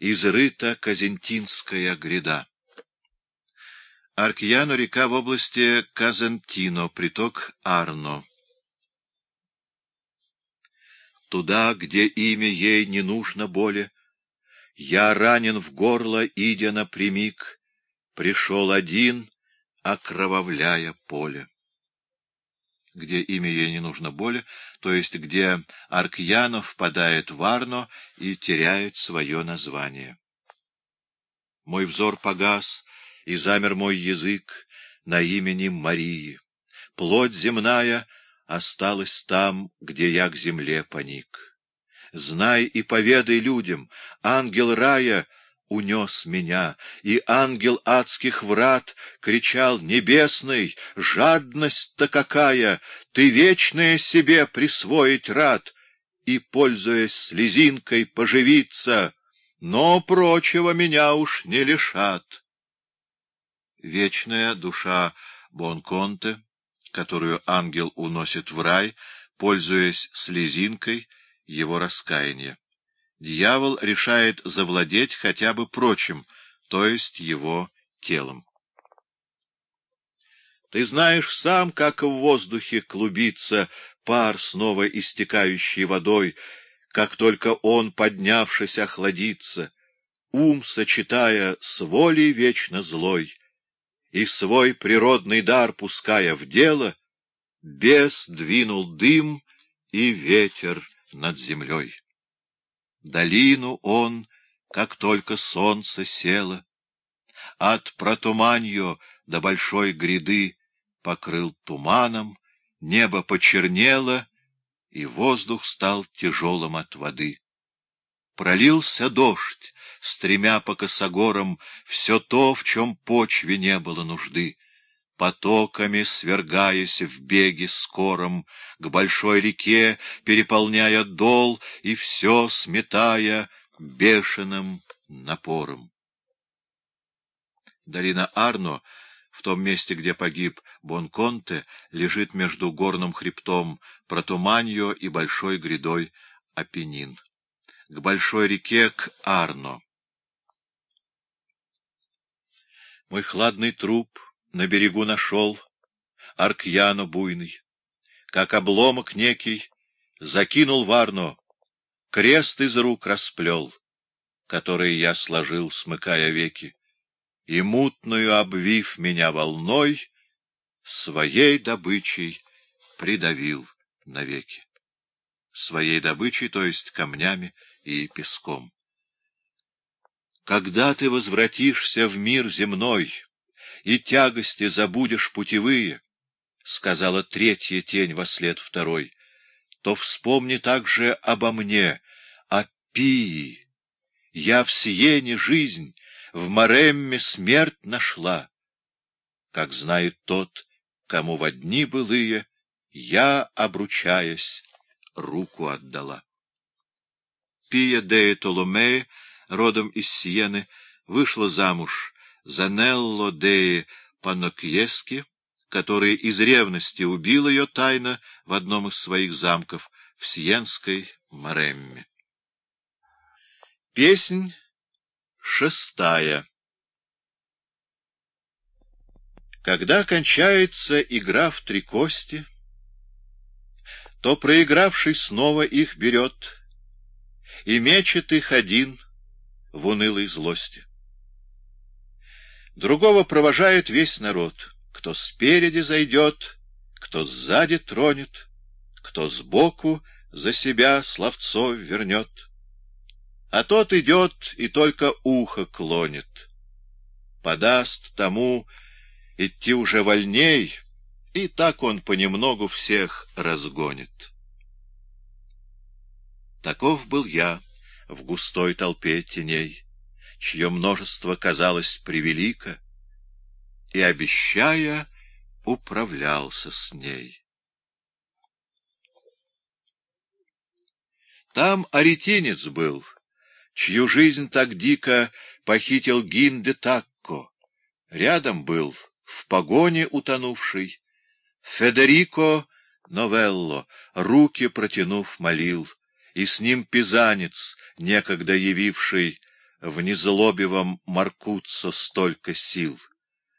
изрыта Казентинская гряда. Аркьяно — река в области Казентино, приток Арно. Туда, где имя ей не нужно более, я ранен в горло, идя напрямик, пришел один, окровавляя поле. Где имя ей не нужно более, то есть где Аркьяно впадает в Арно и теряет свое название. Мой взор погас, и замер мой язык на имени Марии. Плоть земная осталась там, где я к земле поник. Знай и поведай людям, ангел рая унес меня, и ангел адских врат кричал «Небесный, жадность-то какая! Ты вечное себе присвоить рад!» и, пользуясь слезинкой, поживиться, но прочего меня уж не лишат вечная душа Бонконте, которую ангел уносит в рай, пользуясь слезинкой его раскаяния. Дьявол решает завладеть хотя бы прочим, то есть его телом. Ты знаешь сам, как в воздухе клубится пар, снова истекающий водой, как только он, поднявшись, охладится, ум, сочетая с волей вечно злой, и свой природный дар пуская в дело, бес двинул дым и ветер над землей. Долину он, как только солнце село, от протуманьо до большой гряды покрыл туманом, небо почернело, и воздух стал тяжелым от воды. Пролился дождь, стремя по косогорам все то, в чем почве не было нужды, потоками свергаясь в беге скором, к большой реке, переполняя дол и все сметая бешеным напором. Долина Арно, в том месте, где погиб Бонконте, лежит между горным хребтом Протуманьо и большой грядой Апеннин. К большой реке, к Арно. Мой хладный труп на берегу нашел, Аркьяно буйный, как обломок некий, Закинул варно, крест из рук расплел, Который я сложил, смыкая веки, И мутную обвив меня волной, Своей добычей придавил навеки. Своей добычей, то есть камнями и песком. Когда ты возвратишься в мир земной и тягости забудешь путевые, — сказала третья тень во след второй, — то вспомни также обо мне, о Пии. Я в Сиене жизнь, в Маремме смерть нашла. Как знает тот, кому во дни былые я, обручаясь, руку отдала. Пия де Толомея родом из Сиены, вышла замуж за Нелло де Панокьески, который из ревности убил ее тайно в одном из своих замков в Сиенской Маремме. Песнь шестая Когда кончается игра в три кости, то проигравший снова их берет и мечет их один — в унылой злости. Другого провожает весь народ, кто спереди зайдет, кто сзади тронет, кто сбоку за себя словцо вернет. А тот идет и только ухо клонит. Подаст тому идти уже вольней, и так он понемногу всех разгонит. Таков был я в густой толпе теней, чье множество казалось превелико, и, обещая, управлялся с ней. Там аретинец был, чью жизнь так дико похитил Гинде Такко. Рядом был, в погоне утонувший, Федерико Новелло, руки протянув, молил, и с ним пизанец, некогда явивший в незлобивом Маркутцо столько сил.